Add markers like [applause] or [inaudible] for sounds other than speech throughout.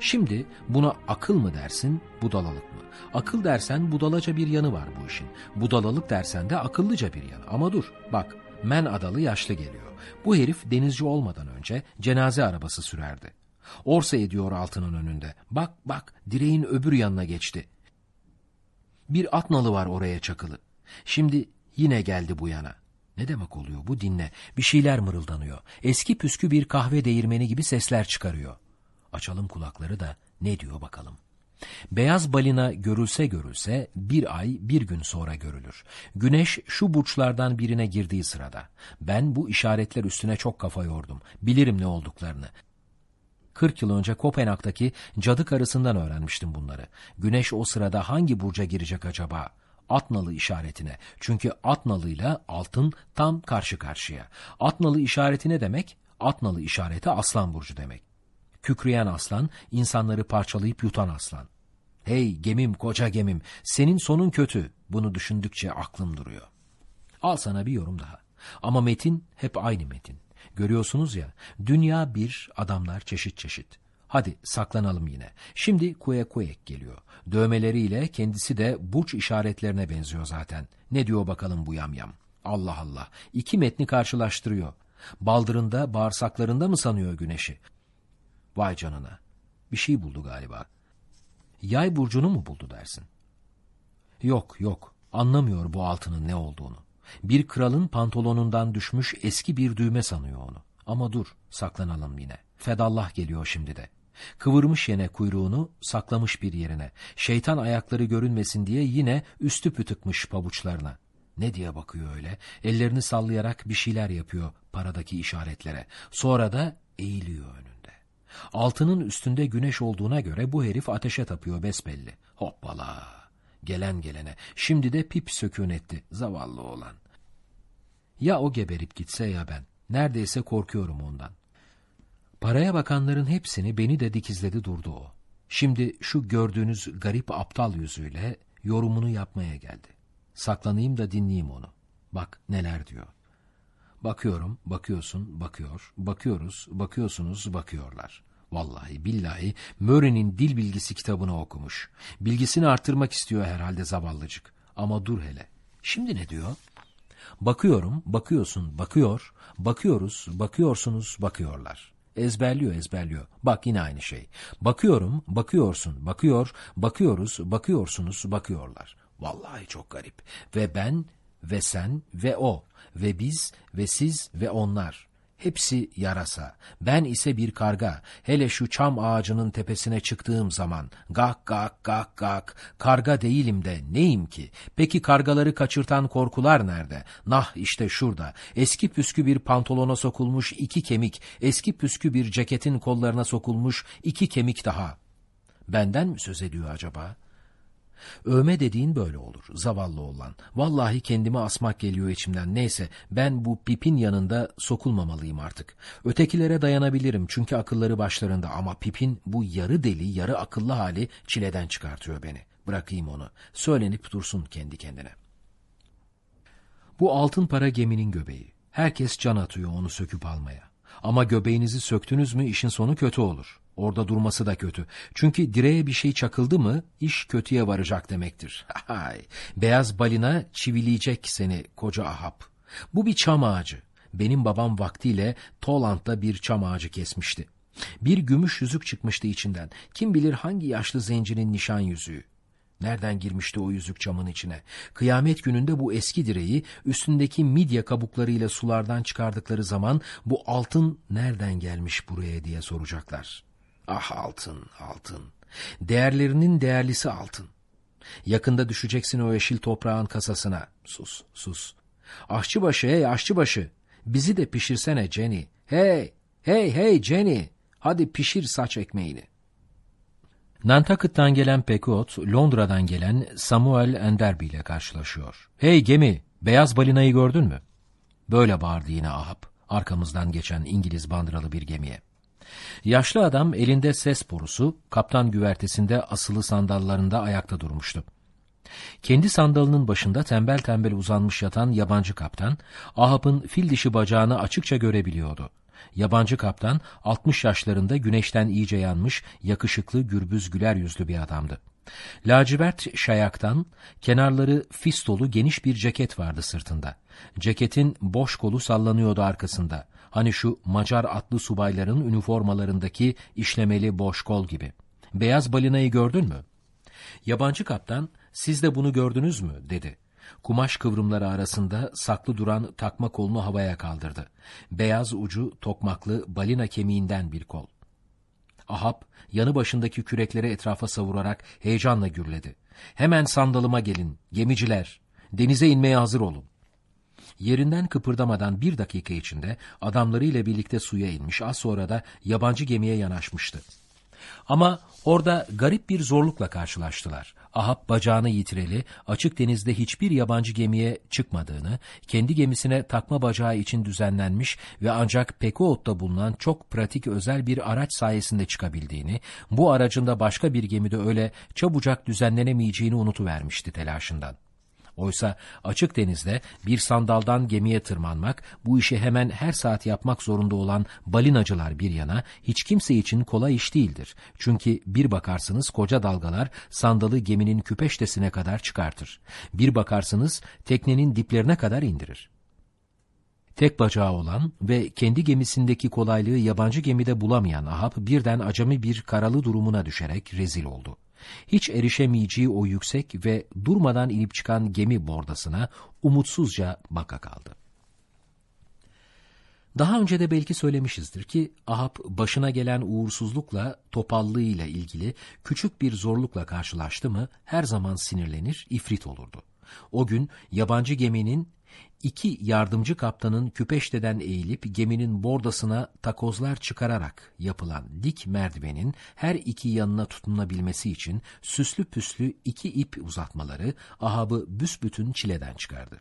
Şimdi buna akıl mı dersin, budalalık mı? Akıl dersen budalaca bir yanı var bu işin. Budalalık dersen de akıllıca bir yanı. Ama dur, bak, men adalı yaşlı geliyor. Bu herif denizci olmadan önce cenaze arabası sürerdi. Orsa ediyor altının önünde. Bak bak, direğin öbür yanına geçti. Bir at nalı var oraya çakılı. Şimdi yine geldi bu yana. Ne demek oluyor bu dinle. Bir şeyler mırıldanıyor. Eski püskü bir kahve değirmeni gibi sesler çıkarıyor. Açalım kulakları da ne diyor bakalım. Beyaz balina görülse görülse bir ay bir gün sonra görülür. Güneş şu burçlardan birine girdiği sırada. Ben bu işaretler üstüne çok kafa yordum. Bilirim ne olduklarını. 40 yıl önce Kopenhag'daki cadı karısından öğrenmiştim bunları. Güneş o sırada hangi burca girecek acaba? Atnalı işaretine. Çünkü Atnalı'yla altın tam karşı karşıya. Atnalı işareti ne demek? Atnalı işareti aslan burcu demek. Kükreyen aslan, insanları parçalayıp yutan aslan. Hey gemim, koca gemim, senin sonun kötü. Bunu düşündükçe aklım duruyor. Al sana bir yorum daha. Ama metin hep aynı metin. Görüyorsunuz ya, dünya bir, adamlar çeşit çeşit. Hadi saklanalım yine. Şimdi Kuekuek geliyor. Dövmeleriyle kendisi de burç işaretlerine benziyor zaten. Ne diyor bakalım bu yamyam? Allah Allah. İki metni karşılaştırıyor. Baldırında, bağırsaklarında mı sanıyor güneşi? Vay canına. Bir şey buldu galiba. Yay burcunu mu buldu dersin? Yok yok. Anlamıyor bu altının ne olduğunu. Bir kralın pantolonundan düşmüş eski bir düğme sanıyor onu. Ama dur, saklanalım yine. Fedallah geliyor şimdi de. Kıvırmış yine kuyruğunu, saklamış bir yerine. Şeytan ayakları görünmesin diye yine üstü pütıkmış pabuçlarına. Ne diye bakıyor öyle? Ellerini sallayarak bir şeyler yapıyor paradaki işaretlere. Sonra da eğiliyor önünde. Altının üstünde güneş olduğuna göre bu herif ateşe tapıyor besbelli. Hoppala! Gelen gelene. Şimdi de pip sökün etti. Zavallı olan. Ya o geberip gitse ya ben. Neredeyse korkuyorum ondan. Paraya bakanların hepsini beni de dikizledi durdu o. Şimdi şu gördüğünüz garip aptal yüzüyle yorumunu yapmaya geldi. Saklanayım da dinleyeyim onu. Bak neler diyor. Bakıyorum, bakıyorsun, bakıyor, bakıyoruz, bakıyorsunuz, bakıyorlar. Vallahi billahi Murray'nin dil bilgisi kitabını okumuş. Bilgisini arttırmak istiyor herhalde zavallıcık. Ama dur hele. Şimdi ne diyor? Bakıyorum, bakıyorsun, bakıyor, bakıyoruz, bakıyorsunuz, bakıyorlar. Ezberliyor, ezberliyor. Bak yine aynı şey. Bakıyorum, bakıyorsun, bakıyor, bakıyoruz, bakıyorsunuz, bakıyorlar. Vallahi çok garip. Ve ben ve sen ve o ve biz ve siz ve onlar. Hepsi yarasa. Ben ise bir karga. Hele şu çam ağacının tepesine çıktığım zaman gak gak gak gak karga değilim de neyim ki? Peki kargaları kaçırtan korkular nerede? Nah işte şurada. Eski püskü bir pantolona sokulmuş iki kemik, eski püskü bir ceketin kollarına sokulmuş iki kemik daha. Benden mi söz ediyor acaba?'' Övme dediğin böyle olur, zavallı olan. Vallahi kendime asmak geliyor içimden. Neyse, ben bu pipin yanında sokulmamalıyım artık. Ötekilere dayanabilirim çünkü akılları başlarında ama pipin bu yarı deli, yarı akıllı hali çileden çıkartıyor beni. Bırakayım onu. Söylenip dursun kendi kendine. Bu altın para geminin göbeği. Herkes can atıyor onu söküp almaya. Ama göbeğinizi söktünüz mü işin sonu kötü olur. Orada durması da kötü. Çünkü direğe bir şey çakıldı mı iş kötüye varacak demektir. [laughs] Hay, beyaz balina çivileyecek seni koca Ahab. Bu bir çam ağacı. Benim babam vaktiyle Toland'da bir çam ağacı kesmişti. Bir gümüş yüzük çıkmıştı içinden. Kim bilir hangi yaşlı zencinin nişan yüzüğü. Nereden girmişti o yüzük çamın içine? Kıyamet gününde bu eski direği üstündeki midye kabuklarıyla sulardan çıkardıkları zaman bu altın nereden gelmiş buraya diye soracaklar. Ah altın, altın. Değerlerinin değerlisi altın. Yakında düşeceksin o yeşil toprağın kasasına. Sus, sus. Aşçıbaşı, hey aşçıbaşı. Bizi de pişirsene Jenny. Hey, hey, hey Jenny. Hadi pişir saç ekmeğini. Nantucket'tan gelen Pekot, Londra'dan gelen Samuel Enderby ile karşılaşıyor. Hey gemi, beyaz balinayı gördün mü? Böyle bağırdı yine Ahab, arkamızdan geçen İngiliz bandıralı bir gemiye. Yaşlı adam elinde ses borusu, kaptan güvertesinde asılı sandallarında ayakta durmuştu. Kendi sandalının başında tembel tembel uzanmış yatan yabancı kaptan, Ahab'ın fil dişi bacağını açıkça görebiliyordu. Yabancı kaptan 60 yaşlarında güneşten iyice yanmış, yakışıklı, gürbüz, güler yüzlü bir adamdı. Lacivert şayaktan, kenarları fistolu geniş bir ceket vardı sırtında. Ceketin boş kolu sallanıyordu arkasında. Hani şu Macar atlı subayların üniformalarındaki işlemeli boş kol gibi. Beyaz balinayı gördün mü? Yabancı kaptan, siz de bunu gördünüz mü? dedi. Kumaş kıvrımları arasında saklı duran takma kolunu havaya kaldırdı. Beyaz ucu tokmaklı balina kemiğinden bir kol. Ahab yanı başındaki kürekleri etrafa savurarak heyecanla gürledi. Hemen sandalıma gelin, gemiciler, denize inmeye hazır olun. Yerinden kıpırdamadan bir dakika içinde adamlarıyla birlikte suya inmiş, az sonra da yabancı gemiye yanaşmıştı. Ama orada garip bir zorlukla karşılaştılar. Ahab bacağını yitireli, açık denizde hiçbir yabancı gemiye çıkmadığını, kendi gemisine takma bacağı için düzenlenmiş ve ancak Pekoot'ta bulunan çok pratik özel bir araç sayesinde çıkabildiğini, bu aracında başka bir gemide öyle çabucak düzenlenemeyeceğini unutuvermişti telaşından. Oysa açık denizde bir sandaldan gemiye tırmanmak, bu işi hemen her saat yapmak zorunda olan balinacılar bir yana, hiç kimse için kolay iş değildir. Çünkü bir bakarsınız koca dalgalar sandalı geminin küpeştesine kadar çıkartır. Bir bakarsınız teknenin diplerine kadar indirir. Tek bacağı olan ve kendi gemisindeki kolaylığı yabancı gemide bulamayan Ahab birden acemi bir karalı durumuna düşerek rezil oldu. Hiç erişemeyeceği o yüksek ve durmadan inip çıkan gemi bordasına umutsuzca baka kaldı. Daha önce de belki söylemişizdir ki Ahab başına gelen uğursuzlukla topallığıyla ilgili küçük bir zorlukla karşılaştı mı her zaman sinirlenir, ifrit olurdu. O gün yabancı geminin İki yardımcı kaptanın küpeşteden eğilip geminin bordasına takozlar çıkararak yapılan dik merdivenin her iki yanına tutunabilmesi için süslü püslü iki ip uzatmaları Ahab'ı büsbütün çileden çıkardı.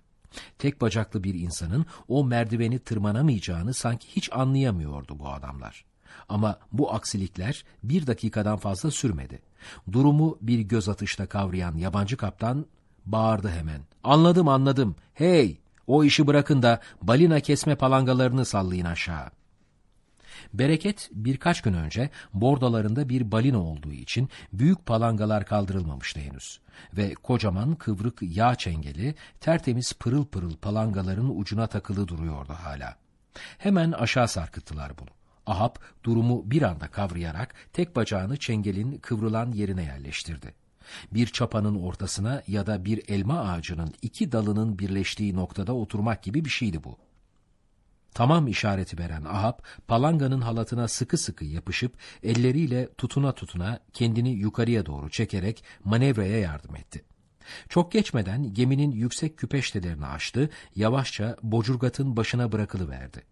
Tek bacaklı bir insanın o merdiveni tırmanamayacağını sanki hiç anlayamıyordu bu adamlar. Ama bu aksilikler bir dakikadan fazla sürmedi. Durumu bir göz atışta kavrayan yabancı kaptan bağırdı hemen. Anladım anladım. Hey o işi bırakın da balina kesme palangalarını sallayın aşağı. Bereket birkaç gün önce bordalarında bir balina olduğu için büyük palangalar kaldırılmamıştı henüz. Ve kocaman kıvrık yağ çengeli tertemiz pırıl pırıl palangaların ucuna takılı duruyordu hala. Hemen aşağı sarkıttılar bunu. Ahab durumu bir anda kavrayarak tek bacağını çengelin kıvrılan yerine yerleştirdi bir çapanın ortasına ya da bir elma ağacının iki dalının birleştiği noktada oturmak gibi bir şeydi bu. Tamam işareti veren Ahab, palanganın halatına sıkı sıkı yapışıp elleriyle tutuna tutuna kendini yukarıya doğru çekerek manevraya yardım etti. Çok geçmeden geminin yüksek küpeştelerini açtı, yavaşça bocurgatın başına bırakılıverdi.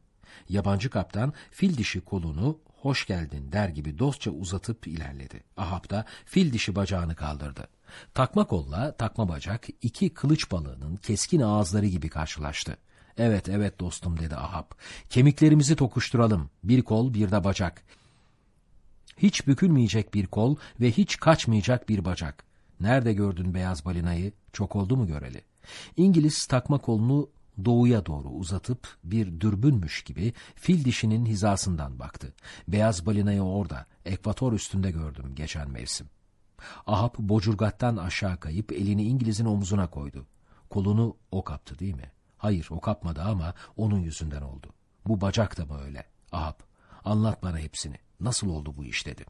Yabancı kaptan fil dişi kolunu hoş geldin der gibi dostça uzatıp ilerledi. Ahab da fil dişi bacağını kaldırdı. Takma kolla takma bacak iki kılıç balığının keskin ağızları gibi karşılaştı. Evet evet dostum dedi Ahab. Kemiklerimizi tokuşturalım. Bir kol bir de bacak. Hiç bükülmeyecek bir kol ve hiç kaçmayacak bir bacak. Nerede gördün beyaz balinayı? Çok oldu mu göreli? İngiliz takma kolunu doğuya doğru uzatıp bir dürbünmüş gibi fil dişinin hizasından baktı. Beyaz balinayı orada, ekvator üstünde gördüm geçen mevsim. Ahab bocurgattan aşağı kayıp elini İngiliz'in omzuna koydu. Kolunu o kaptı değil mi? Hayır o kapmadı ama onun yüzünden oldu. Bu bacak da mı öyle? Ahab anlat bana hepsini. Nasıl oldu bu iş dedi.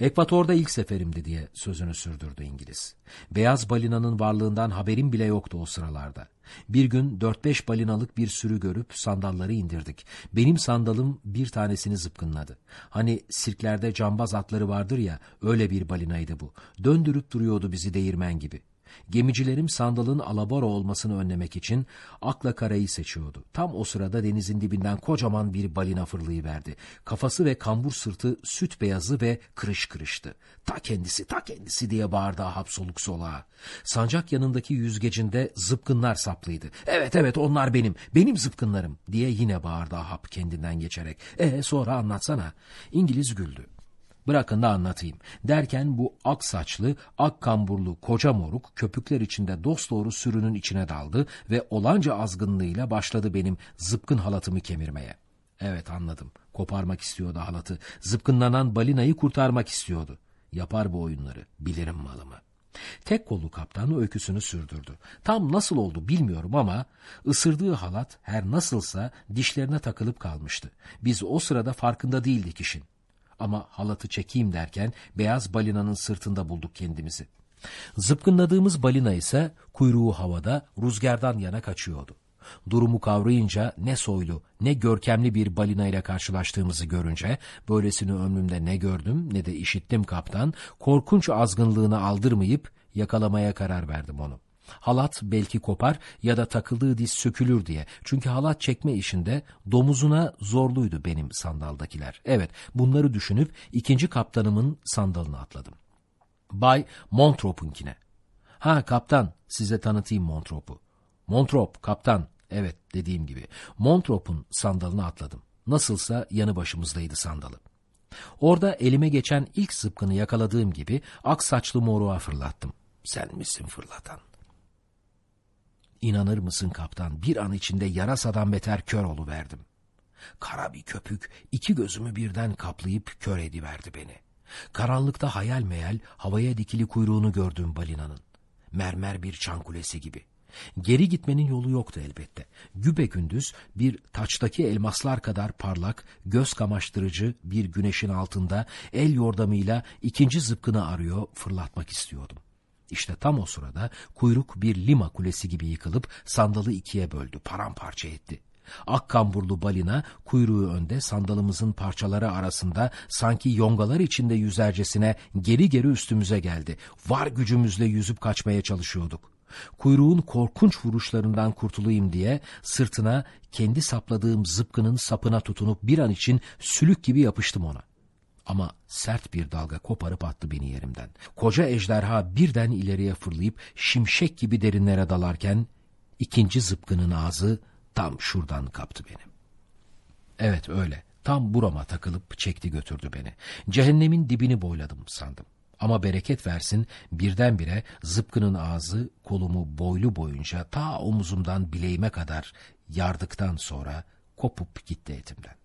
Ekvator'da ilk seferimdi diye sözünü sürdürdü İngiliz. Beyaz balinanın varlığından haberim bile yoktu o sıralarda. Bir gün dört beş balinalık bir sürü görüp sandalları indirdik. Benim sandalım bir tanesini zıpkınladı. Hani sirklerde cambaz atları vardır ya öyle bir balinaydı bu. Döndürüp duruyordu bizi değirmen gibi. Gemicilerim sandalın alabora olmasını önlemek için akla karayı seçiyordu. Tam o sırada denizin dibinden kocaman bir balina fırlayıverdi. Kafası ve kambur sırtı süt beyazı ve kırış kırıştı. Ta kendisi, ta kendisi diye bağırdı Ahab soluk soluğa. Sancak yanındaki yüzgecinde zıpkınlar saplıydı. Evet evet onlar benim, benim zıpkınlarım diye yine bağırdı Ahab kendinden geçerek. E sonra anlatsana. İngiliz güldü. Bırakın da anlatayım. Derken bu ak saçlı, ak kamburlu koca moruk köpükler içinde dosdoğru sürünün içine daldı ve olanca azgınlığıyla başladı benim zıpkın halatımı kemirmeye. Evet anladım. Koparmak istiyordu halatı. Zıpkınlanan balinayı kurtarmak istiyordu. Yapar bu oyunları. Bilirim malımı. Tek kollu kaptan öyküsünü sürdürdü. Tam nasıl oldu bilmiyorum ama ısırdığı halat her nasılsa dişlerine takılıp kalmıştı. Biz o sırada farkında değildik işin. Ama halatı çekeyim derken beyaz balinanın sırtında bulduk kendimizi. Zıpkınladığımız balina ise kuyruğu havada rüzgardan yana kaçıyordu. Durumu kavrayınca ne soylu ne görkemli bir balina ile karşılaştığımızı görünce böylesini ömrümde ne gördüm ne de işittim kaptan korkunç azgınlığını aldırmayıp yakalamaya karar verdim onu. Halat belki kopar ya da takıldığı diz sökülür diye. Çünkü halat çekme işinde domuzuna zorluydu benim sandaldakiler. Evet bunları düşünüp ikinci kaptanımın sandalına atladım. Bay Montrope'unkine. Ha kaptan size tanıtayım Montrope'u. Montrop kaptan. Evet dediğim gibi. Montrope'un sandalına atladım. Nasılsa yanı başımızdaydı sandalı. Orada elime geçen ilk zıpkını yakaladığım gibi ak saçlı moruğa fırlattım. Sen misin fırlatan? İnanır mısın kaptan bir an içinde yarasadan beter kör verdim. Kara bir köpük iki gözümü birden kaplayıp kör ediverdi beni. Karanlıkta hayal meyal havaya dikili kuyruğunu gördüm balinanın. Mermer bir çan kulesi gibi. Geri gitmenin yolu yoktu elbette. Gübe gündüz bir taçtaki elmaslar kadar parlak, göz kamaştırıcı bir güneşin altında el yordamıyla ikinci zıpkını arıyor, fırlatmak istiyordum. İşte tam o sırada kuyruk bir lima kulesi gibi yıkılıp sandalı ikiye böldü, paramparça etti. Ak kamburlu balina kuyruğu önde sandalımızın parçaları arasında sanki yongalar içinde yüzercesine geri geri üstümüze geldi. Var gücümüzle yüzüp kaçmaya çalışıyorduk. Kuyruğun korkunç vuruşlarından kurtulayım diye sırtına kendi sapladığım zıpkının sapına tutunup bir an için sülük gibi yapıştım ona. Ama sert bir dalga koparıp attı beni yerimden. Koca ejderha birden ileriye fırlayıp şimşek gibi derinlere dalarken ikinci zıpkının ağzı tam şuradan kaptı beni. Evet öyle. Tam burama takılıp çekti götürdü beni. Cehennemin dibini boyladım sandım. Ama bereket versin birdenbire zıpkının ağzı kolumu boylu boyunca ta omuzumdan bileğime kadar yardıktan sonra kopup gitti etimden.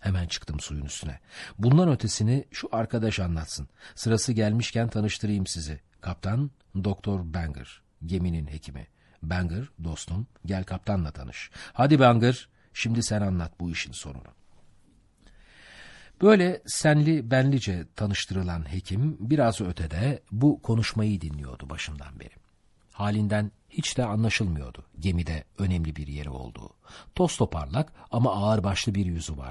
Hemen çıktım suyun üstüne. Bundan ötesini şu arkadaş anlatsın. Sırası gelmişken tanıştırayım sizi. Kaptan Doktor Banger, geminin hekimi. Banger, dostum, gel kaptanla tanış. Hadi Banger, şimdi sen anlat bu işin sonunu. Böyle senli benlice tanıştırılan hekim biraz ötede bu konuşmayı dinliyordu başından beri. Halinden hiç de anlaşılmıyordu gemide önemli bir yeri olduğu. Toz toparlak ama ağırbaşlı bir yüzü var.